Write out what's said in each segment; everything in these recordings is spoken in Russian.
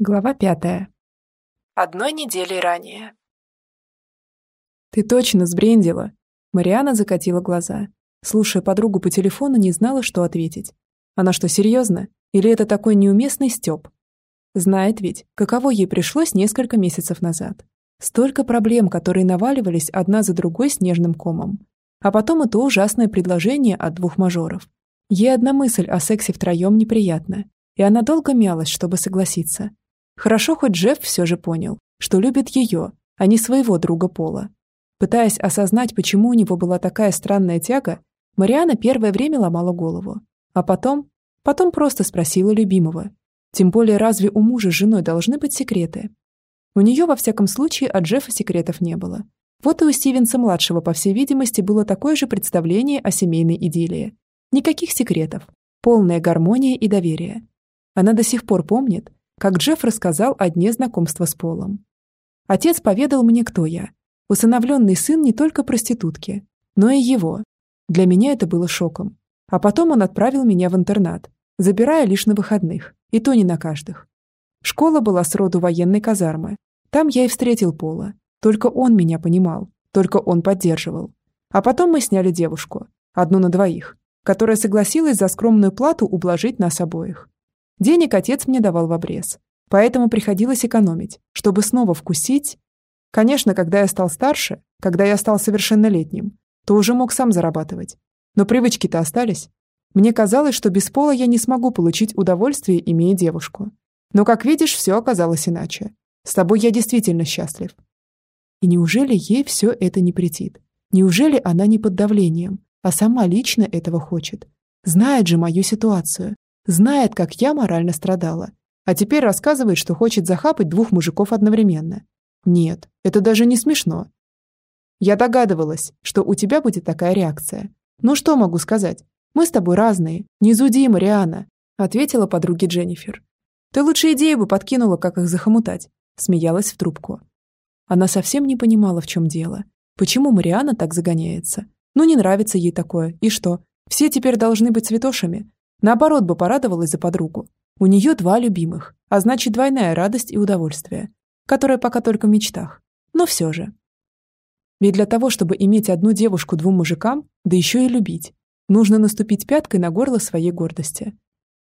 Глава пятая. Одной недели ранее. «Ты точно сбрендила?» Мариана закатила глаза. Слушая подругу по телефону, не знала, что ответить. Она что, серьезно? Или это такой неуместный стёб? Знает ведь, каково ей пришлось несколько месяцев назад. Столько проблем, которые наваливались одна за другой снежным комом. А потом это ужасное предложение от двух мажоров. Ей одна мысль о сексе втроем неприятна, и она долго мялась, чтобы согласиться. Хорошо, хоть Джефф все же понял, что любит ее, а не своего друга Пола. Пытаясь осознать, почему у него была такая странная тяга, Мариана первое время ломала голову. А потом... Потом просто спросила любимого. Тем более, разве у мужа с женой должны быть секреты? У нее, во всяком случае, от Джеффа секретов не было. Вот и у Стивенса-младшего, по всей видимости, было такое же представление о семейной идиллии. Никаких секретов. Полная гармония и доверие. Она до сих пор помнит, как Джефф рассказал о дне знакомства с Полом. Отец поведал мне, кто я. Усыновленный сын не только проститутки, но и его. Для меня это было шоком. А потом он отправил меня в интернат, забирая лишь на выходных, и то не на каждых. Школа была с роду военной казармы. Там я и встретил Пола. Только он меня понимал, только он поддерживал. А потом мы сняли девушку, одну на двоих, которая согласилась за скромную плату ублажить нас обоих. Денег отец мне давал в обрез, поэтому приходилось экономить, чтобы снова вкусить. Конечно, когда я стал старше, когда я стал совершеннолетним, то уже мог сам зарабатывать. Но привычки-то остались. Мне казалось, что без пола я не смогу получить удовольствие, имея девушку. Но, как видишь, все оказалось иначе. С тобой я действительно счастлив. И неужели ей все это не претит? Неужели она не под давлением, а сама лично этого хочет? Знает же мою ситуацию, Знает, как я морально страдала. А теперь рассказывает, что хочет захапать двух мужиков одновременно. Нет, это даже не смешно. Я догадывалась, что у тебя будет такая реакция. Ну что могу сказать? Мы с тобой разные. Не зуди, Мариана, ответила подруге Дженнифер. Ты лучше идею бы подкинула, как их захомутать. Смеялась в трубку. Она совсем не понимала, в чем дело. Почему Мариана так загоняется? Ну, не нравится ей такое. И что? Все теперь должны быть святошами. Наоборот бы порадовалась за подругу. У нее два любимых, а значит двойная радость и удовольствие, которое пока только в мечтах. Но все же. Ведь для того, чтобы иметь одну девушку двум мужикам, да еще и любить, нужно наступить пяткой на горло своей гордости.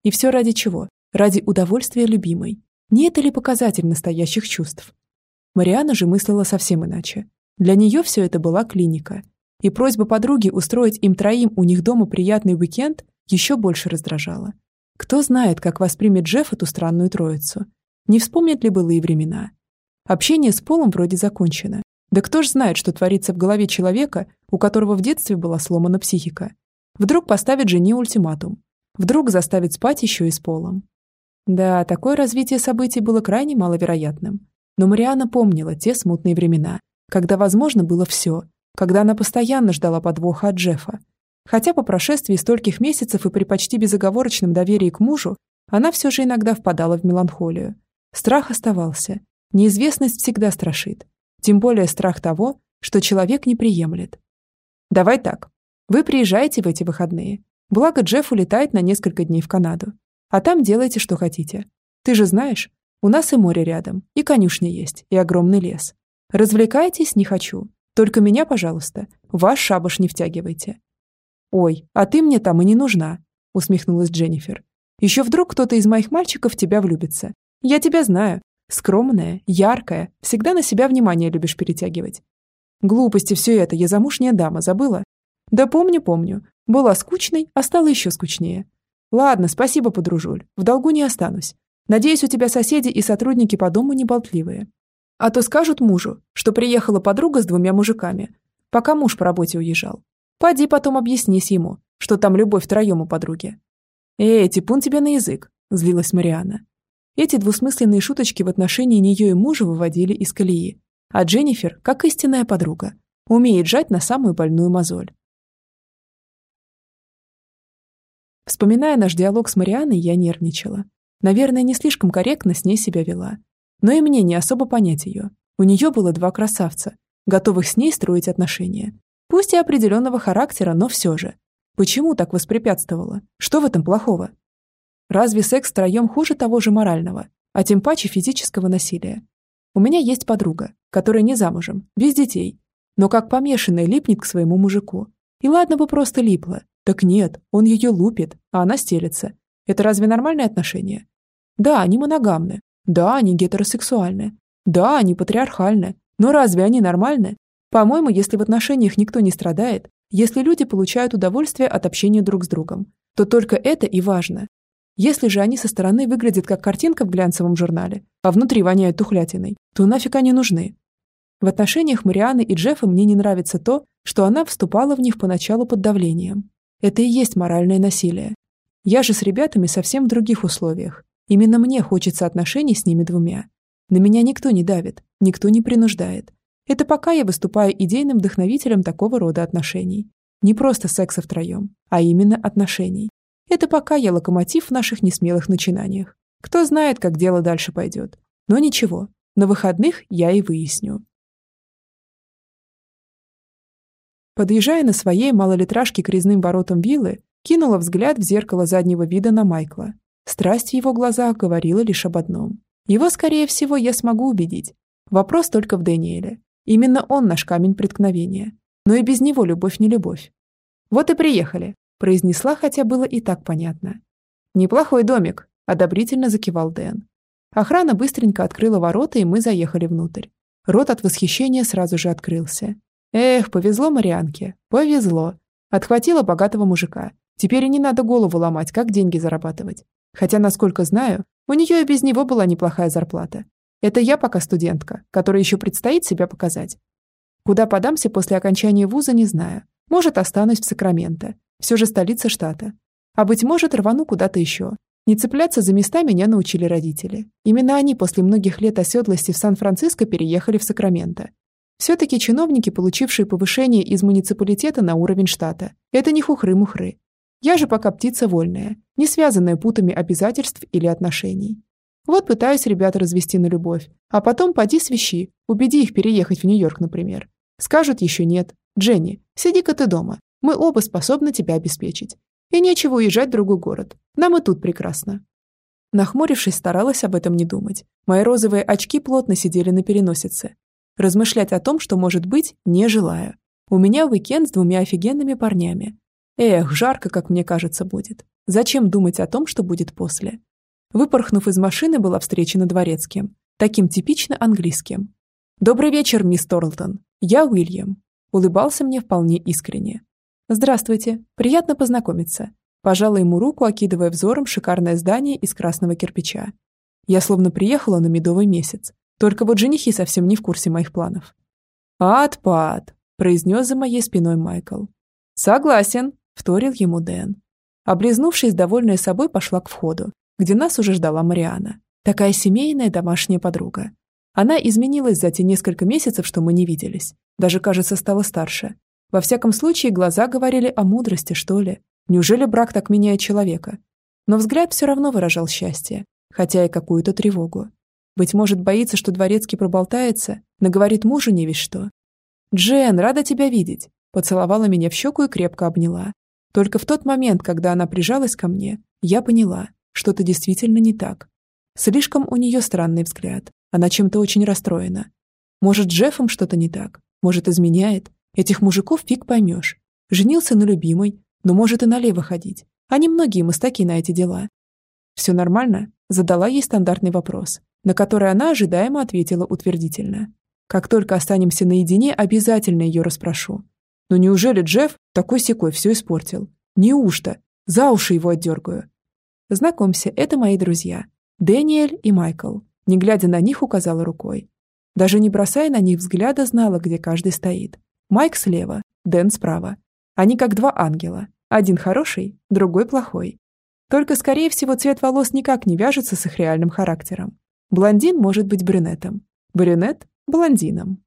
И все ради чего? Ради удовольствия любимой. Не это ли показатель настоящих чувств? Мариана же мыслила совсем иначе. Для нее все это была клиника. И просьба подруги устроить им троим у них дома приятный уикенд еще больше раздражало. Кто знает, как воспримет Джефф эту странную троицу? Не вспомнят ли былые времена? Общение с Полом вроде закончено. Да кто ж знает, что творится в голове человека, у которого в детстве была сломана психика? Вдруг поставит жене ультиматум. Вдруг заставит спать еще и с Полом. Да, такое развитие событий было крайне маловероятным. Но Мариана помнила те смутные времена, когда возможно было все, когда она постоянно ждала подвоха от Джеффа, Хотя по прошествии стольких месяцев и при почти безоговорочном доверии к мужу, она все же иногда впадала в меланхолию. Страх оставался. Неизвестность всегда страшит. Тем более страх того, что человек не приемлет. Давай так. Вы приезжаете в эти выходные. Благо Джефф улетает на несколько дней в Канаду. А там делайте, что хотите. Ты же знаешь, у нас и море рядом, и конюшня есть, и огромный лес. Развлекайтесь не хочу. Только меня, пожалуйста, в ваш шабаш не втягивайте. «Ой, а ты мне там и не нужна», — усмехнулась Дженнифер. «Еще вдруг кто-то из моих мальчиков в тебя влюбится. Я тебя знаю. Скромная, яркая, всегда на себя внимание любишь перетягивать». «Глупости все это, я замужняя дама, забыла?» «Да помню, помню. Была скучной, а стала еще скучнее». «Ладно, спасибо, подружуль. В долгу не останусь. Надеюсь, у тебя соседи и сотрудники по дому не болтливые. А то скажут мужу, что приехала подруга с двумя мужиками, пока муж по работе уезжал. Поди потом объяснись ему, что там любовь втроем у подруги. «Эй, типун тебе на язык», – злилась Мариана. Эти двусмысленные шуточки в отношении нее и мужа выводили из колеи. А Дженнифер, как истинная подруга, умеет жать на самую больную мозоль. Вспоминая наш диалог с Марианой, я нервничала. Наверное, не слишком корректно с ней себя вела. Но и мне не особо понять ее. У нее было два красавца, готовых с ней строить отношения. Пусть и определенного характера, но все же. Почему так воспрепятствовало? Что в этом плохого? Разве секс втроем хуже того же морального? а тем паче физического насилия. У меня есть подруга, которая не замужем, без детей, но как помешанная липнет к своему мужику. И ладно бы просто липла. Так нет, он ее лупит, а она стелится. Это разве нормальные отношения? Да, они моногамны. Да, они гетеросексуальны. Да, они патриархальны. Но разве они нормальны? По-моему, если в отношениях никто не страдает, если люди получают удовольствие от общения друг с другом, то только это и важно. Если же они со стороны выглядят как картинка в глянцевом журнале, а внутри воняют тухлятиной, то нафиг они нужны? В отношениях Марианы и Джеффа мне не нравится то, что она вступала в них поначалу под давлением. Это и есть моральное насилие. Я же с ребятами совсем в других условиях. Именно мне хочется отношений с ними двумя. На меня никто не давит, никто не принуждает. Это пока я выступаю идейным вдохновителем такого рода отношений. Не просто секса втроем, а именно отношений. Это пока я локомотив в наших несмелых начинаниях. Кто знает, как дело дальше пойдет. Но ничего, на выходных я и выясню. Подъезжая на своей малолитражке к резным воротам виллы, кинула взгляд в зеркало заднего вида на Майкла. Страсть в его глазах говорила лишь об одном. Его, скорее всего, я смогу убедить. Вопрос только в Дэниеле. Именно он наш камень преткновения. Но и без него любовь не любовь. «Вот и приехали», – произнесла, хотя было и так понятно. «Неплохой домик», – одобрительно закивал Дэн. Охрана быстренько открыла ворота, и мы заехали внутрь. Рот от восхищения сразу же открылся. Эх, повезло Марианке, повезло. Отхватила богатого мужика. Теперь и не надо голову ломать, как деньги зарабатывать. Хотя, насколько знаю, у нее и без него была неплохая зарплата. Это я пока студентка, которой еще предстоит себя показать. Куда подамся после окончания вуза, не знаю. Может, останусь в Сакраменто. Все же столица штата. А быть может, рвану куда-то еще. Не цепляться за места меня научили родители. Именно они после многих лет оседлости в Сан-Франциско переехали в Сакраменто. Все-таки чиновники, получившие повышение из муниципалитета на уровень штата, это не хухры-мухры. Я же пока птица вольная, не связанная путами обязательств или отношений. Вот пытаюсь ребят развести на любовь, а потом поди свищи, убеди их переехать в Нью-Йорк, например. Скажут еще нет. Дженни, сиди-ка ты дома, мы оба способны тебя обеспечить. И нечего уезжать в другой город. Нам и тут прекрасно. Нахмурившись, старалась об этом не думать. Мои розовые очки плотно сидели на переносице, Размышлять о том, что может быть, не желаю. У меня уикенд с двумя офигенными парнями. Эх, жарко, как мне кажется, будет. Зачем думать о том, что будет после? Выпорхнув из машины, была встречена дворецким. Таким типично английским. «Добрый вечер, мисс Торлтон. Я Уильям». Улыбался мне вполне искренне. «Здравствуйте. Приятно познакомиться». Пожала ему руку, окидывая взором шикарное здание из красного кирпича. Я словно приехала на медовый месяц. Только вот женихи совсем не в курсе моих планов. «Отпад», – произнес за моей спиной Майкл. «Согласен», – вторил ему Дэн. Облизнувшись, довольная собой, пошла к входу, где нас уже ждала Мариана. Такая семейная домашняя подруга. Она изменилась за те несколько месяцев, что мы не виделись. Даже, кажется, стала старше. Во всяком случае, глаза говорили о мудрости, что ли. Неужели брак так меняет человека? Но взгляд все равно выражал счастье, хотя и какую-то тревогу. Быть может, боится, что дворецкий проболтается, наговорит мужу не весь что. «Джен, рада тебя видеть!» Поцеловала меня в щеку и крепко обняла. Только в тот момент, когда она прижалась ко мне, я поняла, что-то действительно не так. Слишком у нее странный взгляд. Она чем-то очень расстроена. Может, Джеффом что-то не так? Может, изменяет? Этих мужиков фиг поймешь. Женился на любимой, но может и налево ходить. Они многие мастаки на эти дела. «Все нормально?» Задала ей стандартный вопрос на который она ожидаемо ответила утвердительно. Как только останемся наедине, обязательно ее расспрошу. Но неужели Джефф такой-сякой все испортил? Неужто? За уши его отдергаю. Знакомься, это мои друзья. Дэниэль и Майкл. Не глядя на них, указала рукой. Даже не бросая на них взгляда, знала, где каждый стоит. Майк слева, Дэн справа. Они как два ангела. Один хороший, другой плохой. Только, скорее всего, цвет волос никак не вяжется с их реальным характером. Блондин может быть брюнетом, брюнет – блондином.